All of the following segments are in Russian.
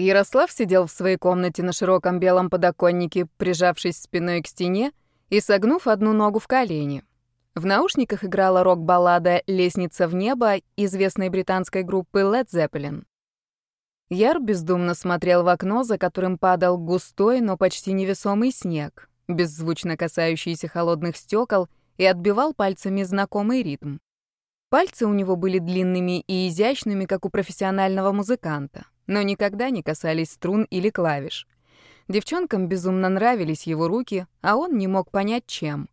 Ярослав сидел в своей комнате на широком белом подоконнике, прижавшись спиной к стене и согнув одну ногу в колени. В наушниках играла рок-баллада «Лестница в небо» известной британской группы Led Zeppelin. Яр бездумно смотрел в окно, за которым падал густой, но почти невесомый снег, беззвучно касающийся холодных стекол, и отбивал пальцами знакомый ритм. Пальцы у него были длинными и изящными, как у профессионального музыканта, но никогда не касались струн или клавиш. Девчонкам безумно нравились его руки, а он не мог понять, чем.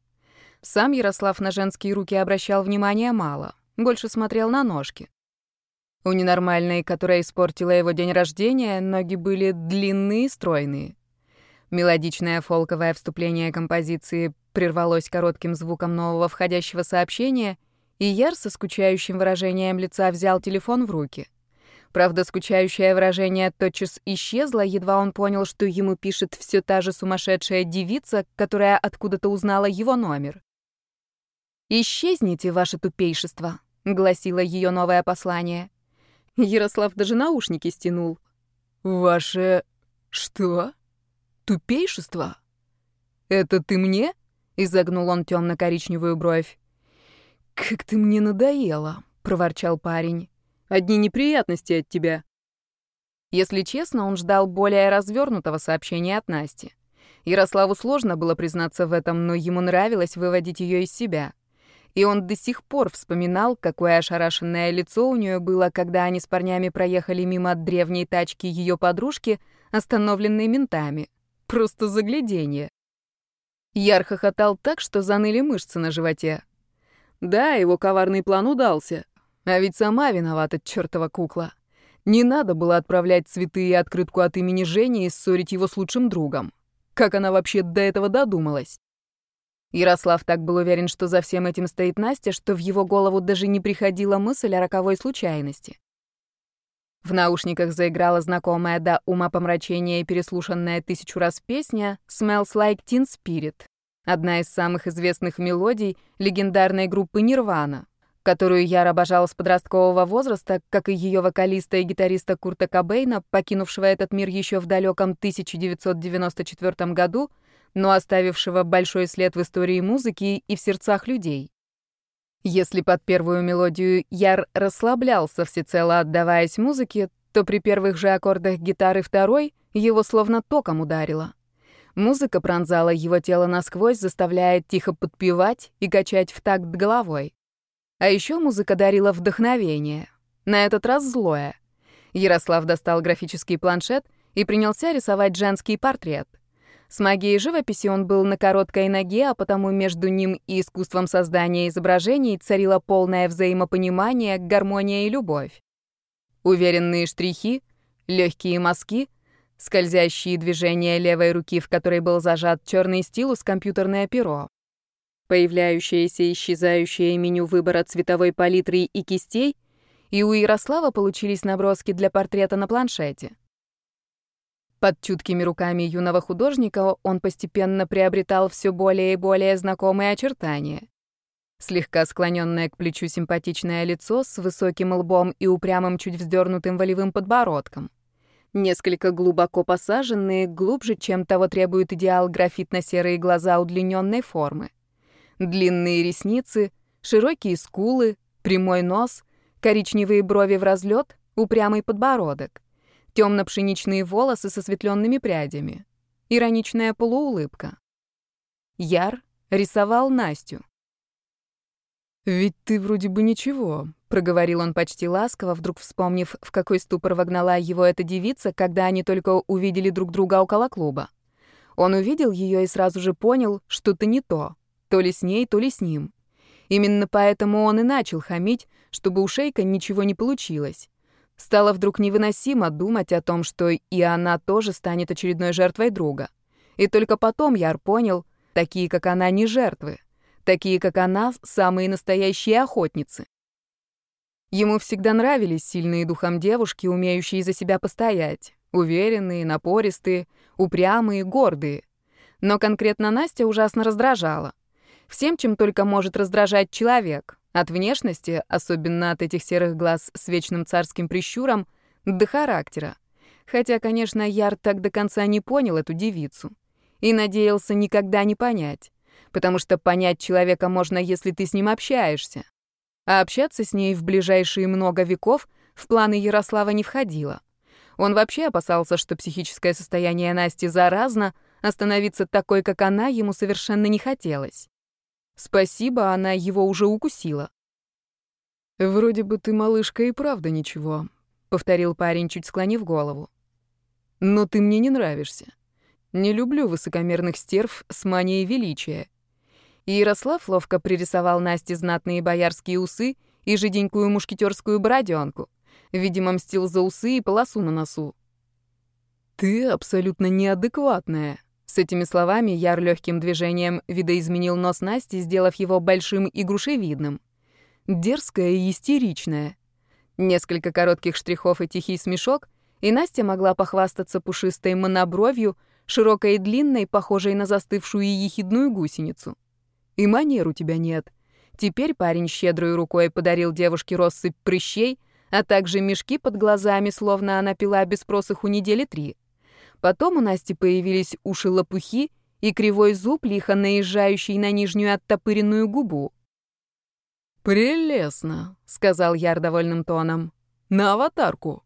Сам Ярослав на женские руки обращал внимания мало, больше смотрел на ножки. У ненормальной, которая испортила его день рождения, ноги были длинные и стройные. Мелодичное фолковое вступление композиции прервалось коротким звуком нового входящего сообщения, и Яр со скучающим выражением лица взял телефон в руки. Правда, скучающее выражение тотчас исчезло, едва он понял, что ему пишет все та же сумасшедшая девица, которая откуда-то узнала его номер. «Исчезните, ваше тупейшество», — гласило ее новое послание. Ярослав даже наушники стянул. «Ваше... что? Тупейшество? Это ты мне?» — изогнул он темно-коричневую бровь. «Как ты мне надоела», — проворчал парень. «Одни неприятности от тебя». Если честно, он ждал более развернутого сообщения от Насти. Ярославу сложно было признаться в этом, но ему нравилось выводить ее из себя и он до сих пор вспоминал, какое ошарашенное лицо у нее было, когда они с парнями проехали мимо древней тачки ее подружки, остановленной ментами. Просто загляденье. Яр хохотал так, что заныли мышцы на животе. Да, его коварный план удался. А ведь сама виновата чертова кукла. Не надо было отправлять цветы и открытку от имени Жени и ссорить его с лучшим другом. Как она вообще до этого додумалась? Ярослав так был уверен, что за всем этим стоит Настя, что в его голову даже не приходила мысль о роковой случайности. В наушниках заиграла знакомая до ума помрачения и переслушанная тысячу раз песня «Smells Like Teen Spirit», одна из самых известных мелодий легендарной группы «Нирвана», которую я обожал с подросткового возраста, как и ее вокалиста и гитариста Курта Кобейна, покинувшего этот мир еще в далеком 1994 году — но оставившего большой след в истории музыки и в сердцах людей. Если под первую мелодию Яр расслаблялся, всецело отдаваясь музыке, то при первых же аккордах гитары второй его словно током ударило. Музыка пронзала его тело насквозь, заставляя тихо подпевать и качать в такт головой. А еще музыка дарила вдохновение. На этот раз злое. Ярослав достал графический планшет и принялся рисовать женский портрет. С магией живописи он был на короткой ноге, а потому между ним и искусством создания изображений царило полное взаимопонимание, гармония и любовь. Уверенные штрихи, легкие мазки, скользящие движения левой руки, в которой был зажат черный стилус, компьютерное перо. Появляющееся и исчезающее меню выбора цветовой палитры и кистей, и у Ярослава получились наброски для портрета на планшете. Под чуткими руками юного художника он постепенно приобретал все более и более знакомые очертания. Слегка склоненное к плечу симпатичное лицо с высоким лбом и упрямым чуть вздернутым волевым подбородком. Несколько глубоко посаженные, глубже, чем того требует идеал графитно-серые глаза удлиненной формы. Длинные ресницы, широкие скулы, прямой нос, коричневые брови в разлет, упрямый подбородок темно-пшеничные волосы со светленными прядями, ироничная полуулыбка. Яр рисовал Настю. «Ведь ты вроде бы ничего», — проговорил он почти ласково, вдруг вспомнив, в какой ступор вогнала его эта девица, когда они только увидели друг друга около клуба. Он увидел ее и сразу же понял, что-то не то, то ли с ней, то ли с ним. Именно поэтому он и начал хамить, чтобы у Шейка ничего не получилось. Стало вдруг невыносимо думать о том, что и она тоже станет очередной жертвой друга. И только потом Яр понял, такие, как она, не жертвы. Такие, как она, самые настоящие охотницы. Ему всегда нравились сильные духом девушки, умеющие за себя постоять. Уверенные, напористые, упрямые, гордые. Но конкретно Настя ужасно раздражала. Всем, чем только может раздражать человек. От внешности, особенно от этих серых глаз с вечным царским прищуром, до характера. Хотя, конечно, Яр так до конца не понял эту девицу. И надеялся никогда не понять. Потому что понять человека можно, если ты с ним общаешься. А общаться с ней в ближайшие много веков в планы Ярослава не входило. Он вообще опасался, что психическое состояние Насти заразно, остановиться такой, как она, ему совершенно не хотелось. Спасибо, она его уже укусила. «Вроде бы ты, малышка, и правда ничего», — повторил парень, чуть склонив голову. «Но ты мне не нравишься. Не люблю высокомерных стерв с манией величия». И Ярослав ловко пририсовал Насте знатные боярские усы и жиденькую мушкетерскую бороденку. Видимо, мстил за усы и полосу на носу. «Ты абсолютно неадекватная», с этими словами Яр легким движением видоизменил нос Насти, сделав его большим и грушевидным дерзкая и истеричная. Несколько коротких штрихов и тихий смешок, и Настя могла похвастаться пушистой монобровью, широкой и длинной, похожей на застывшую и ехидную гусеницу. И манер у тебя нет. Теперь парень щедрой рукой подарил девушке россыпь прыщей, а также мешки под глазами, словно она пила без просыху недели три. Потом у Насти появились уши-лопухи и кривой зуб, лихо наезжающий на нижнюю оттопыренную губу. «Прелестно», — сказал Яр довольным тоном. «На аватарку».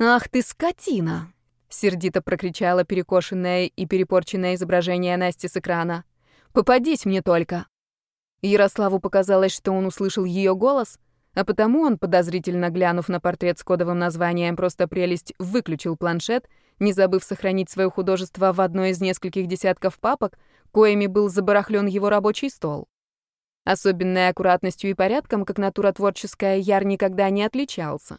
«Ах ты скотина!» — сердито прокричала перекошенное и перепорченное изображение Насти с экрана. «Попадись мне только!» Ярославу показалось, что он услышал ее голос, а потому он, подозрительно глянув на портрет с кодовым названием «Просто прелесть», выключил планшет, не забыв сохранить свое художество в одной из нескольких десятков папок, коими был забарахлен его рабочий стол. Особенной аккуратностью и порядком, как натура творческая, Яр никогда не отличался.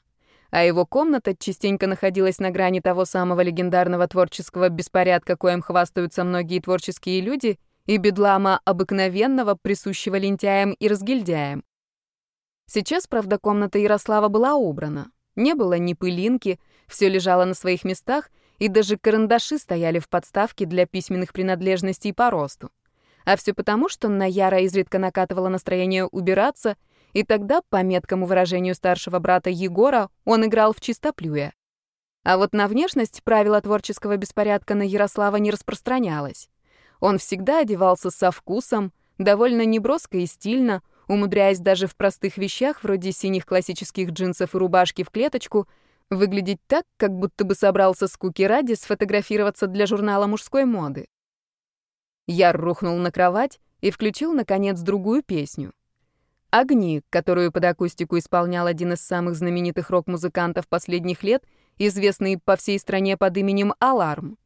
А его комната частенько находилась на грани того самого легендарного творческого беспорядка, коим хвастаются многие творческие люди, и бедлама обыкновенного, присущего лентяям и разгильдяям. Сейчас, правда, комната Ярослава была убрана. Не было ни пылинки, все лежало на своих местах, и даже карандаши стояли в подставке для письменных принадлежностей по росту. А все потому, что на Яра изредка накатывало настроение убираться, и тогда, по меткому выражению старшего брата Егора, он играл в чистоплюя. А вот на внешность правила творческого беспорядка на Ярослава не распространялось. Он всегда одевался со вкусом, довольно неброско и стильно, умудряясь даже в простых вещах, вроде синих классических джинсов и рубашки в клеточку, выглядеть так, как будто бы собрался скуки ради сфотографироваться для журнала мужской моды. Яр рухнул на кровать и включил, наконец, другую песню. «Огни», которую под акустику исполнял один из самых знаменитых рок-музыкантов последних лет, известный по всей стране под именем Аларм.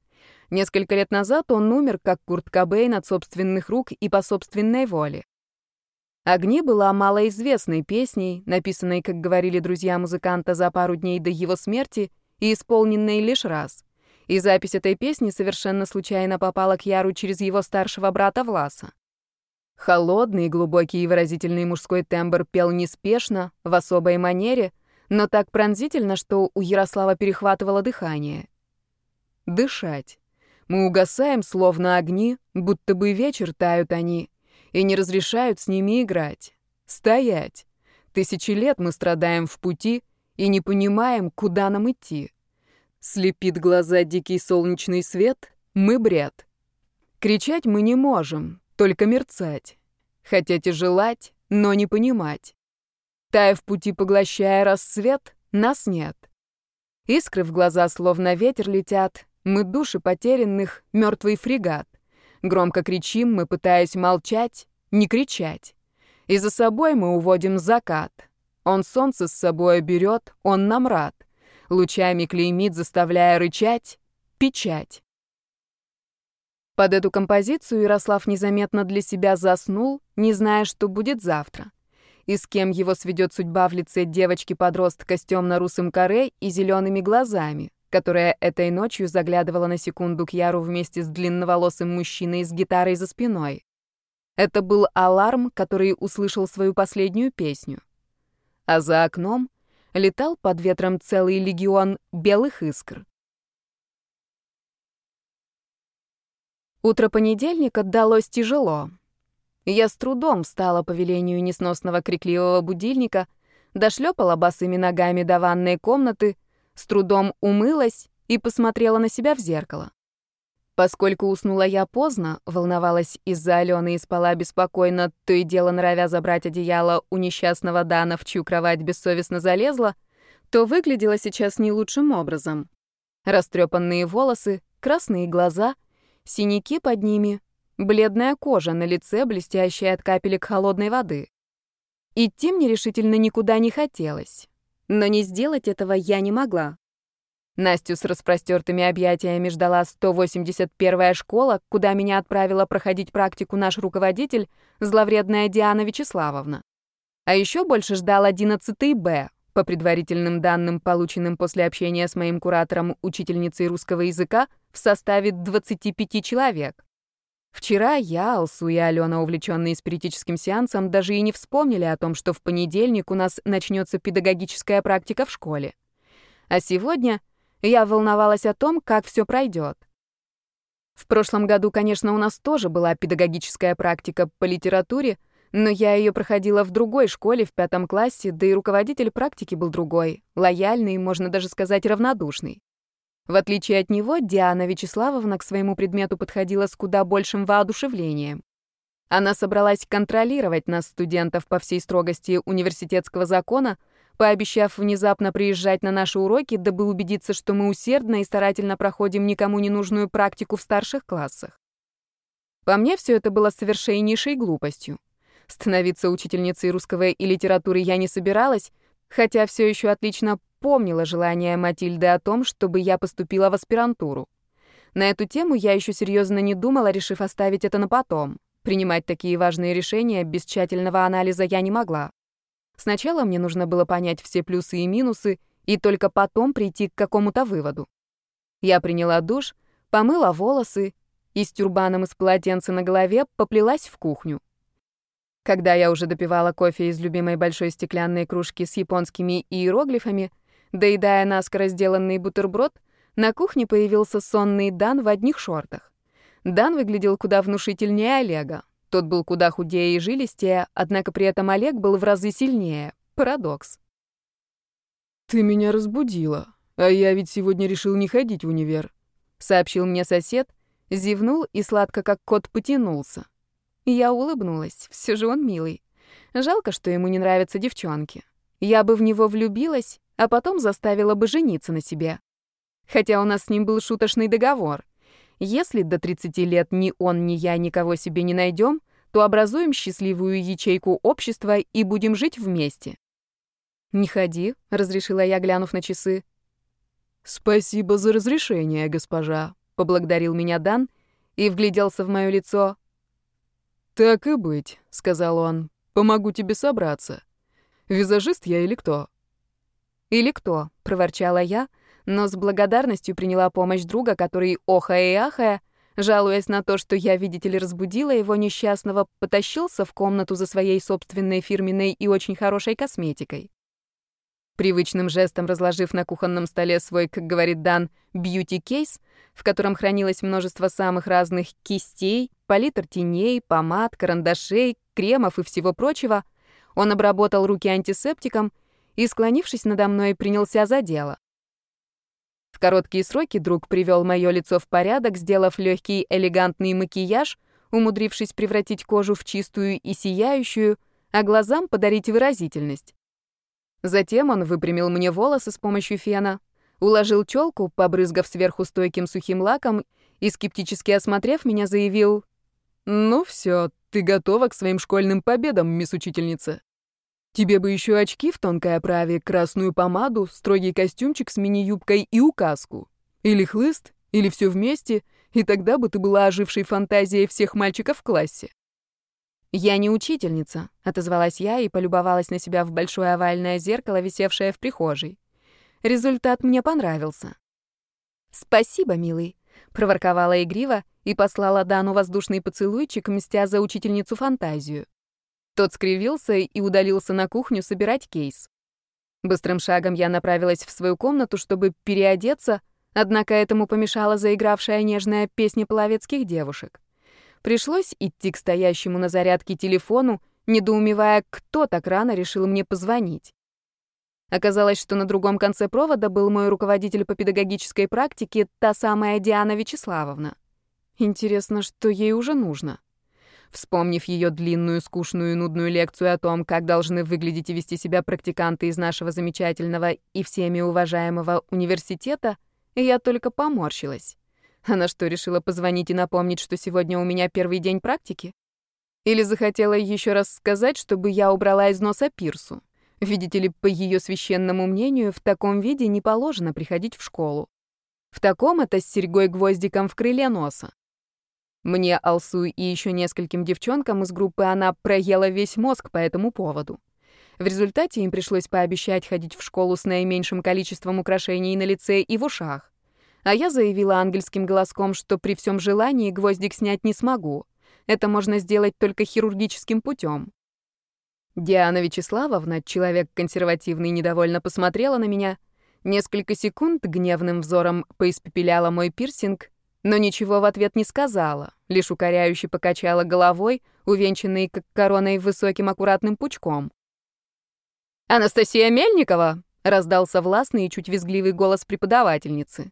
Несколько лет назад он умер, как Курт Кобейн, от собственных рук и по собственной воле. «Огни» была малоизвестной песней, написанной, как говорили друзья музыканта, за пару дней до его смерти и исполненной лишь раз и запись этой песни совершенно случайно попала к Яру через его старшего брата Власа. Холодный, глубокий и выразительный мужской тембр пел неспешно, в особой манере, но так пронзительно, что у Ярослава перехватывало дыхание. Дышать. Мы угасаем, словно огни, будто бы вечер тают они, и не разрешают с ними играть. Стоять. Тысячи лет мы страдаем в пути и не понимаем, куда нам идти. Слепит глаза дикий солнечный свет, мы бред. Кричать мы не можем, только мерцать. И желать, но не понимать. Тая в пути поглощая рассвет, нас нет. Искры в глаза словно ветер летят, мы души потерянных, мертвый фрегат. Громко кричим мы, пытаясь молчать, не кричать. И за собой мы уводим закат. Он солнце с собой берет, он нам рад лучами клеймит, заставляя рычать, печать. Под эту композицию Ярослав незаметно для себя заснул, не зная, что будет завтра. И с кем его сведет судьба в лице девочки-подростка с темно-русым коре и зелеными глазами, которая этой ночью заглядывала на секунду к Яру вместе с длинноволосым мужчиной с гитарой за спиной. Это был аларм, который услышал свою последнюю песню. А за окном летал под ветром целый легион белых искр. Утро понедельника далось тяжело. Я с трудом встала по велению несносного крикливого будильника, дошлепала босыми ногами до ванной комнаты, с трудом умылась и посмотрела на себя в зеркало. Поскольку уснула я поздно, волновалась из-за Алены и спала беспокойно, то и дело норовя забрать одеяло у несчастного Дана, в чью кровать бессовестно залезла, то выглядела сейчас не лучшим образом. Растрепанные волосы, красные глаза, синяки под ними, бледная кожа на лице, блестящая от капелек холодной воды. Идти мне решительно никуда не хотелось, но не сделать этого я не могла. Настю с распростертыми объятиями ждала 181-я школа, куда меня отправила проходить практику наш руководитель, зловредная Диана Вячеславовна. А еще больше ждал 11-й Б, по предварительным данным, полученным после общения с моим куратором, учительницей русского языка, в составе 25 человек. Вчера я, Алсу и Алена, увлеченные спиритическим сеансом, даже и не вспомнили о том, что в понедельник у нас начнется педагогическая практика в школе. А сегодня я волновалась о том, как все пройдет. В прошлом году, конечно, у нас тоже была педагогическая практика по литературе, но я ее проходила в другой школе в пятом классе, да и руководитель практики был другой, лояльный, можно даже сказать, равнодушный. В отличие от него, Диана Вячеславовна к своему предмету подходила с куда большим воодушевлением. Она собралась контролировать нас, студентов, по всей строгости университетского закона, пообещав внезапно приезжать на наши уроки, дабы убедиться, что мы усердно и старательно проходим никому не нужную практику в старших классах. По мне, все это было совершеннейшей глупостью. Становиться учительницей русского и литературы я не собиралась, хотя все еще отлично помнила желание Матильды о том, чтобы я поступила в аспирантуру. На эту тему я еще серьезно не думала, решив оставить это на потом. Принимать такие важные решения без тщательного анализа я не могла. Сначала мне нужно было понять все плюсы и минусы, и только потом прийти к какому-то выводу. Я приняла душ, помыла волосы и с тюрбаном из полотенца на голове поплелась в кухню. Когда я уже допивала кофе из любимой большой стеклянной кружки с японскими иероглифами, доедая наскоро сделанный бутерброд, на кухне появился сонный Дан в одних шортах. Дан выглядел куда внушительнее Олега. Тот был куда худее и жилистее, однако при этом Олег был в разы сильнее. Парадокс. «Ты меня разбудила, а я ведь сегодня решил не ходить в универ», — сообщил мне сосед, зевнул и сладко как кот потянулся. Я улыбнулась, все же он милый. Жалко, что ему не нравятся девчонки. Я бы в него влюбилась, а потом заставила бы жениться на себе. Хотя у нас с ним был шуточный договор. Если до 30 лет ни он, ни я никого себе не найдем, то образуем счастливую ячейку общества и будем жить вместе. «Не ходи», — разрешила я, глянув на часы. «Спасибо за разрешение, госпожа», — поблагодарил меня Дан и вгляделся в мое лицо. «Так и быть», — сказал он. «Помогу тебе собраться. Визажист я или кто?» «Или кто?» — проворчала я, но с благодарностью приняла помощь друга, который, охая и ахая, жалуясь на то, что я, видите ли, разбудила его несчастного, потащился в комнату за своей собственной фирменной и очень хорошей косметикой. Привычным жестом разложив на кухонном столе свой, как говорит Дан, бьюти-кейс, в котором хранилось множество самых разных кистей, палитр теней, помад, карандашей, кремов и всего прочего, он обработал руки антисептиком и, склонившись надо мной, принялся за дело. В короткие сроки друг привел мое лицо в порядок, сделав легкий элегантный макияж, умудрившись превратить кожу в чистую и сияющую, а глазам подарить выразительность. Затем он выпрямил мне волосы с помощью фена, уложил челку, побрызгав сверху стойким сухим лаком, и, скептически осмотрев меня, заявил «Ну все, ты готова к своим школьным победам, мисс учительница. Тебе бы еще очки в тонкой оправе, красную помаду, строгий костюмчик с мини-юбкой и указку. Или хлыст, или все вместе, и тогда бы ты была ожившей фантазией всех мальчиков в классе». «Я не учительница», — отозвалась я и полюбовалась на себя в большое овальное зеркало, висевшее в прихожей. Результат мне понравился. «Спасибо, милый», — проворковала игриво и послала Дану воздушный поцелуйчик, мстя за учительницу фантазию. Тот скривился и удалился на кухню собирать кейс. Быстрым шагом я направилась в свою комнату, чтобы переодеться, однако этому помешала заигравшая нежная песня половецких девушек. Пришлось идти к стоящему на зарядке телефону, недоумевая, кто так рано решил мне позвонить. Оказалось, что на другом конце провода был мой руководитель по педагогической практике, та самая Диана Вячеславовна. Интересно, что ей уже нужно? Вспомнив ее длинную, скучную и нудную лекцию о том, как должны выглядеть и вести себя практиканты из нашего замечательного и всеми уважаемого университета, я только поморщилась. Она что, решила позвонить и напомнить, что сегодня у меня первый день практики? Или захотела еще раз сказать, чтобы я убрала из носа пирсу? Видите ли, по ее священному мнению, в таком виде не положено приходить в школу. В таком это с серьгой-гвоздиком в крыле носа. Мне, Алсу и еще нескольким девчонкам из группы она проела весь мозг по этому поводу. В результате им пришлось пообещать ходить в школу с наименьшим количеством украшений на лице и в ушах. А я заявила ангельским голоском, что при всем желании гвоздик снять не смогу. Это можно сделать только хирургическим путем. Диана Вячеславовна, человек консервативный, недовольно посмотрела на меня, несколько секунд гневным взором поиспепеляла мой пирсинг но ничего в ответ не сказала, лишь укоряюще покачала головой, увенчанной как короной высоким аккуратным пучком. «Анастасия Мельникова!» — раздался властный и чуть визгливый голос преподавательницы.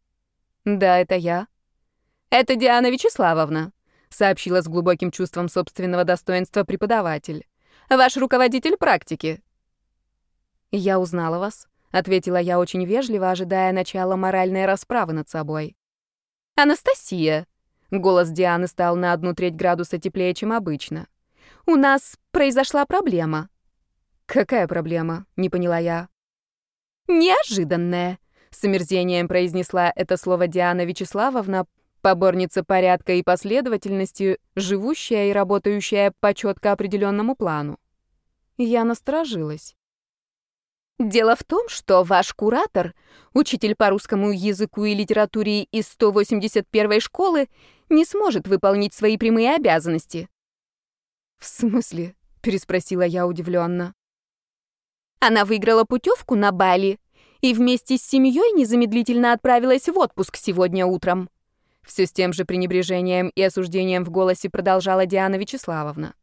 «Да, это я». «Это Диана Вячеславовна», — сообщила с глубоким чувством собственного достоинства преподаватель. «Ваш руководитель практики». «Я узнала вас», — ответила я очень вежливо, ожидая начала моральной расправы над собой. «Анастасия!» Голос Дианы стал на одну треть градуса теплее, чем обычно. «У нас произошла проблема». «Какая проблема?» — не поняла я. «Неожиданная», — с омерзением произнесла это слово Диана Вячеславовна, поборница порядка и последовательности, живущая и работающая по четко определенному плану. Я насторожилась. Дело в том, что ваш куратор, учитель по русскому языку и литературе из 181-й школы, не сможет выполнить свои прямые обязанности. В смысле? переспросила я удивленно. Она выиграла путевку на Бали и вместе с семьей незамедлительно отправилась в отпуск сегодня утром. Все с тем же пренебрежением и осуждением в голосе продолжала Диана Вячеславовна.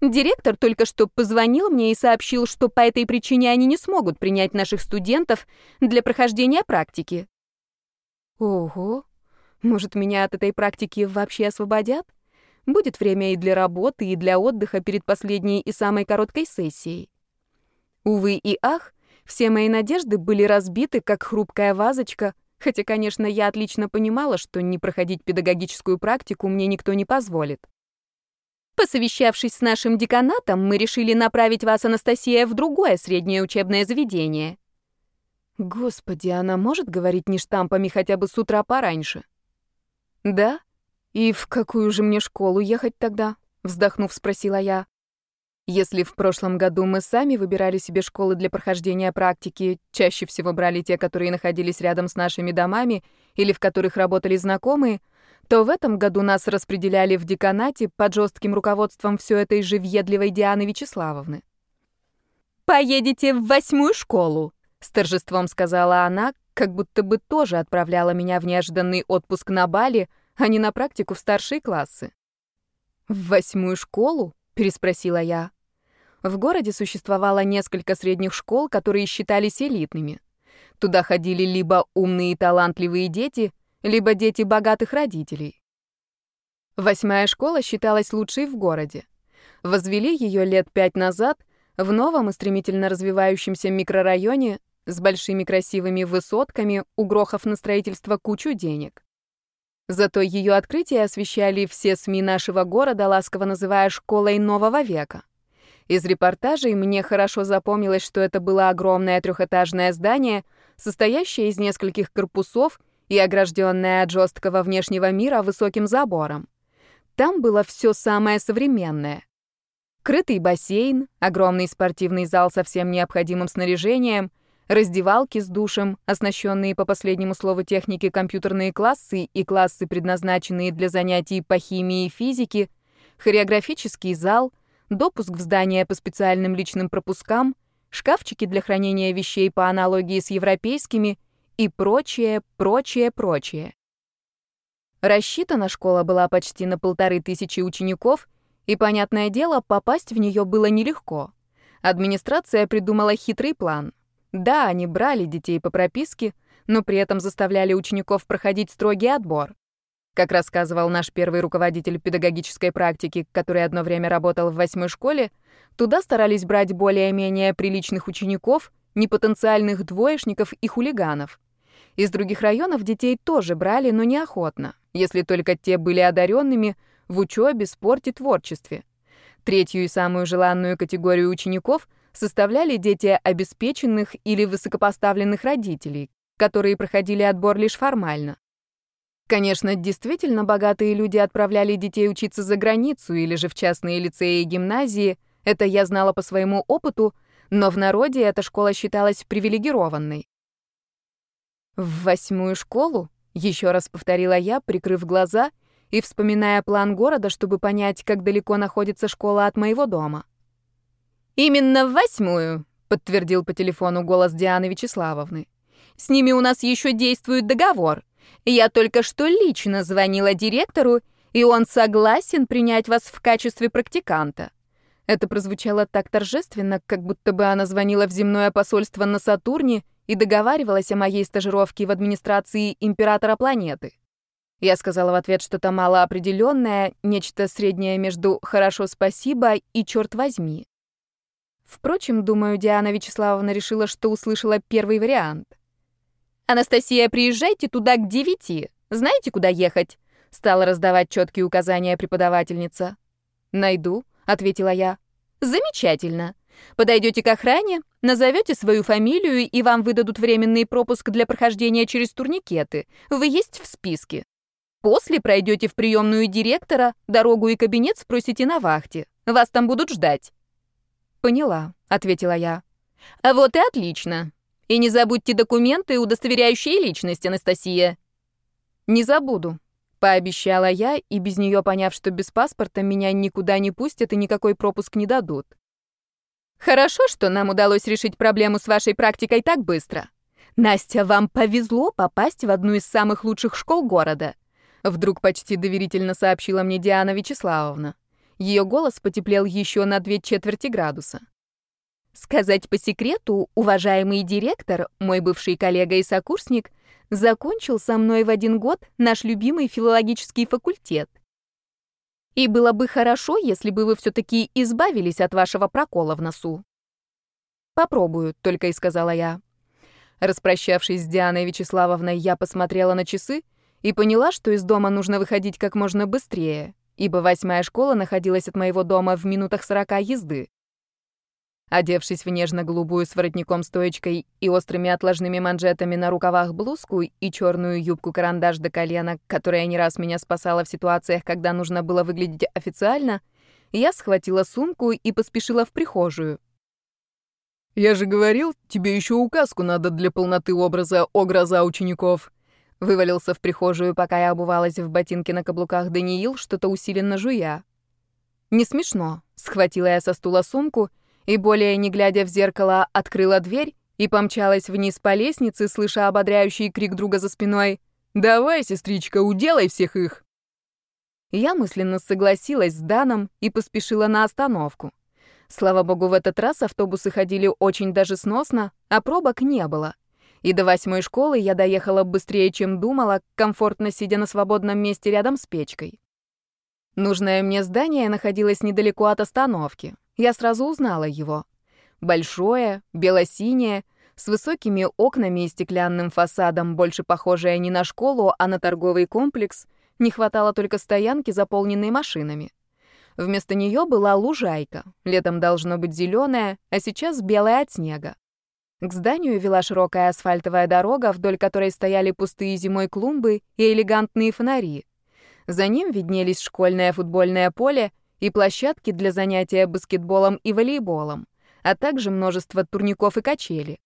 Директор только что позвонил мне и сообщил, что по этой причине они не смогут принять наших студентов для прохождения практики. Ого, может, меня от этой практики вообще освободят? Будет время и для работы, и для отдыха перед последней и самой короткой сессией. Увы и ах, все мои надежды были разбиты, как хрупкая вазочка, хотя, конечно, я отлично понимала, что не проходить педагогическую практику мне никто не позволит. Посовещавшись с нашим деканатом, мы решили направить вас, Анастасия, в другое среднее учебное заведение. Господи, она может говорить не штампами хотя бы с утра пораньше? Да? И в какую же мне школу ехать тогда? Вздохнув, спросила я. Если в прошлом году мы сами выбирали себе школы для прохождения практики, чаще всего брали те, которые находились рядом с нашими домами или в которых работали знакомые, то в этом году нас распределяли в деканате под жестким руководством все этой же въедливой Дианы Вячеславовны. «Поедете в восьмую школу», — с торжеством сказала она, как будто бы тоже отправляла меня в неожиданный отпуск на Бали, а не на практику в старшие классы. «В восьмую школу?» — переспросила я. В городе существовало несколько средних школ, которые считались элитными. Туда ходили либо умные и талантливые дети — либо дети богатых родителей. Восьмая школа считалась лучшей в городе. Возвели ее лет пять назад в новом и стремительно развивающемся микрорайоне с большими красивыми высотками, угрохав на строительство кучу денег. Зато ее открытие освещали все СМИ нашего города, ласково называя школой нового века. Из репортажей мне хорошо запомнилось, что это было огромное трехэтажное здание, состоящее из нескольких корпусов и огражденная от жесткого внешнего мира высоким забором. Там было все самое современное. Крытый бассейн, огромный спортивный зал со всем необходимым снаряжением, раздевалки с душем, оснащенные по последнему слову техники компьютерные классы и классы, предназначенные для занятий по химии и физике, хореографический зал, допуск в здание по специальным личным пропускам, шкафчики для хранения вещей по аналогии с европейскими — и прочее, прочее, прочее. Рассчитана школа была почти на полторы тысячи учеников, и, понятное дело, попасть в нее было нелегко. Администрация придумала хитрый план. Да, они брали детей по прописке, но при этом заставляли учеников проходить строгий отбор. Как рассказывал наш первый руководитель педагогической практики, который одно время работал в восьмой школе, туда старались брать более-менее приличных учеников, непотенциальных двоечников и хулиганов. Из других районов детей тоже брали, но неохотно, если только те были одаренными в учебе, спорте, творчестве. Третью и самую желанную категорию учеников составляли дети обеспеченных или высокопоставленных родителей, которые проходили отбор лишь формально. Конечно, действительно богатые люди отправляли детей учиться за границу или же в частные лицеи и гимназии, это я знала по своему опыту, но в народе эта школа считалась привилегированной. В восьмую школу, еще раз повторила я, прикрыв глаза и вспоминая план города, чтобы понять, как далеко находится школа от моего дома. «Именно в восьмую», — подтвердил по телефону голос Дианы Вячеславовны. «С ними у нас еще действует договор. Я только что лично звонила директору, и он согласен принять вас в качестве практиканта. Это прозвучало так торжественно, как будто бы она звонила в земное посольство на Сатурне и договаривалась о моей стажировке в администрации императора планеты. Я сказала в ответ что-то малоопределенное, нечто среднее между «хорошо, спасибо» и «черт возьми». Впрочем, думаю, Диана Вячеславовна решила, что услышала первый вариант — «Анастасия, приезжайте туда к девяти. Знаете, куда ехать?» Стала раздавать четкие указания преподавательница. «Найду», — ответила я. «Замечательно. Подойдете к охране, назовете свою фамилию, и вам выдадут временный пропуск для прохождения через турникеты. Вы есть в списке. После пройдете в приемную директора, дорогу и кабинет спросите на вахте. Вас там будут ждать». «Поняла», — ответила я. «А вот и отлично. И не забудьте документы, удостоверяющие личность, Анастасия. Не забуду, пообещала я, и без нее поняв, что без паспорта меня никуда не пустят и никакой пропуск не дадут. Хорошо, что нам удалось решить проблему с вашей практикой так быстро. Настя, вам повезло попасть в одну из самых лучших школ города. Вдруг почти доверительно сообщила мне Диана Вячеславовна. Ее голос потеплел еще на две четверти градуса. Сказать по секрету, уважаемый директор, мой бывший коллега и сокурсник, закончил со мной в один год наш любимый филологический факультет. И было бы хорошо, если бы вы все-таки избавились от вашего прокола в носу. «Попробую», — только и сказала я. Распрощавшись с Дианой Вячеславовной, я посмотрела на часы и поняла, что из дома нужно выходить как можно быстрее, ибо восьмая школа находилась от моего дома в минутах сорока езды. Одевшись в нежно-голубую с воротником-стоечкой и острыми отложными манжетами на рукавах блузку и черную юбку-карандаш до колена, которая не раз меня спасала в ситуациях, когда нужно было выглядеть официально, я схватила сумку и поспешила в прихожую. «Я же говорил, тебе еще указку надо для полноты образа «О, гроза учеников». Вывалился в прихожую, пока я обувалась в ботинке на каблуках Даниил, что-то усиленно жуя. «Не смешно», — схватила я со стула сумку — и, более не глядя в зеркало, открыла дверь и помчалась вниз по лестнице, слыша ободряющий крик друга за спиной «Давай, сестричка, уделай всех их!» Я мысленно согласилась с Даном и поспешила на остановку. Слава богу, в этот раз автобусы ходили очень даже сносно, а пробок не было. И до восьмой школы я доехала быстрее, чем думала, комфортно сидя на свободном месте рядом с печкой. Нужное мне здание находилось недалеко от остановки. Я сразу узнала его. Большое, бело-синее, с высокими окнами и стеклянным фасадом, больше похожее не на школу, а на торговый комплекс, не хватало только стоянки, заполненной машинами. Вместо нее была лужайка, летом должно быть зеленая, а сейчас белая от снега. К зданию вела широкая асфальтовая дорога, вдоль которой стояли пустые зимой клумбы и элегантные фонари. За ним виднелись школьное футбольное поле и площадки для занятия баскетболом и волейболом, а также множество турников и качели.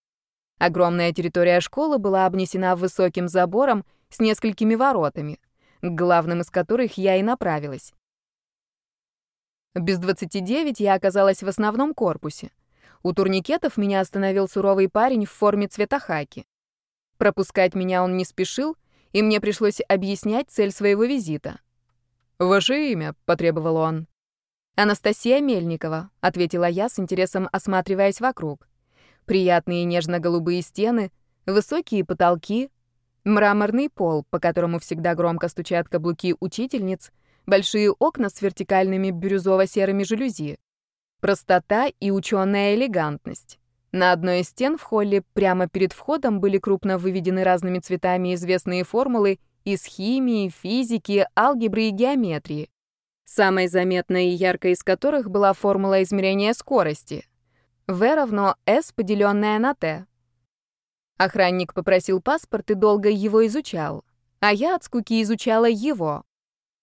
Огромная территория школы была обнесена высоким забором с несколькими воротами, к главным из которых я и направилась. Без 29 я оказалась в основном корпусе. У турникетов меня остановил суровый парень в форме цвета хаки. Пропускать меня он не спешил, и мне пришлось объяснять цель своего визита. «Ваше имя?» — потребовал он. «Анастасия Мельникова», — ответила я с интересом, осматриваясь вокруг. Приятные нежно-голубые стены, высокие потолки, мраморный пол, по которому всегда громко стучат каблуки учительниц, большие окна с вертикальными бирюзово-серыми жалюзи. Простота и ученая элегантность. На одной из стен в холле прямо перед входом были крупно выведены разными цветами известные формулы из химии, физики, алгебры и геометрии. Самой заметной и яркой из которых была формула измерения скорости. V равно S, поделенное на T. Охранник попросил паспорт и долго его изучал, а я от скуки изучала его.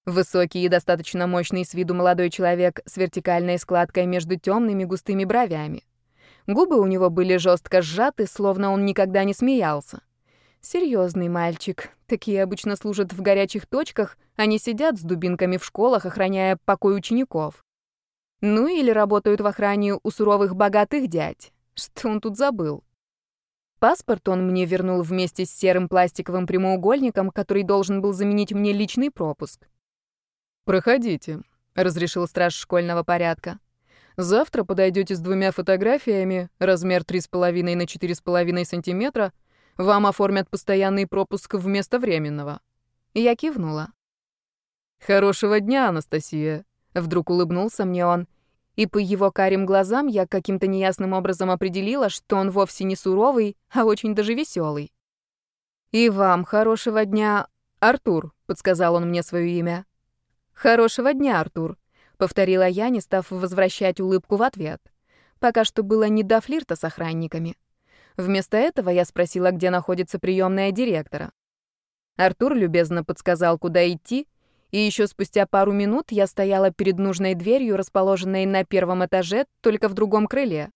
Высокий и достаточно мощный с виду молодой человек с вертикальной складкой между темными густыми бровями. Губы у него были жестко сжаты, словно он никогда не смеялся. Серьезный мальчик. Такие обычно служат в горячих точках, они сидят с дубинками в школах, охраняя покой учеников. Ну или работают в охране у суровых богатых дядь. Что он тут забыл? Паспорт он мне вернул вместе с серым пластиковым прямоугольником, который должен был заменить мне личный пропуск. «Проходите», — разрешил страж школьного порядка. «Завтра подойдете с двумя фотографиями, размер 3,5 на 4,5 сантиметра, вам оформят постоянный пропуск вместо временного». Я кивнула. «Хорошего дня, Анастасия», — вдруг улыбнулся мне он, и по его карим глазам я каким-то неясным образом определила, что он вовсе не суровый, а очень даже веселый. «И вам хорошего дня, Артур», — подсказал он мне свое имя. «Хорошего дня, Артур», — повторила я, не став возвращать улыбку в ответ. Пока что было не до флирта с охранниками. Вместо этого я спросила, где находится приемная директора. Артур любезно подсказал, куда идти, и еще спустя пару минут я стояла перед нужной дверью, расположенной на первом этаже, только в другом крыле.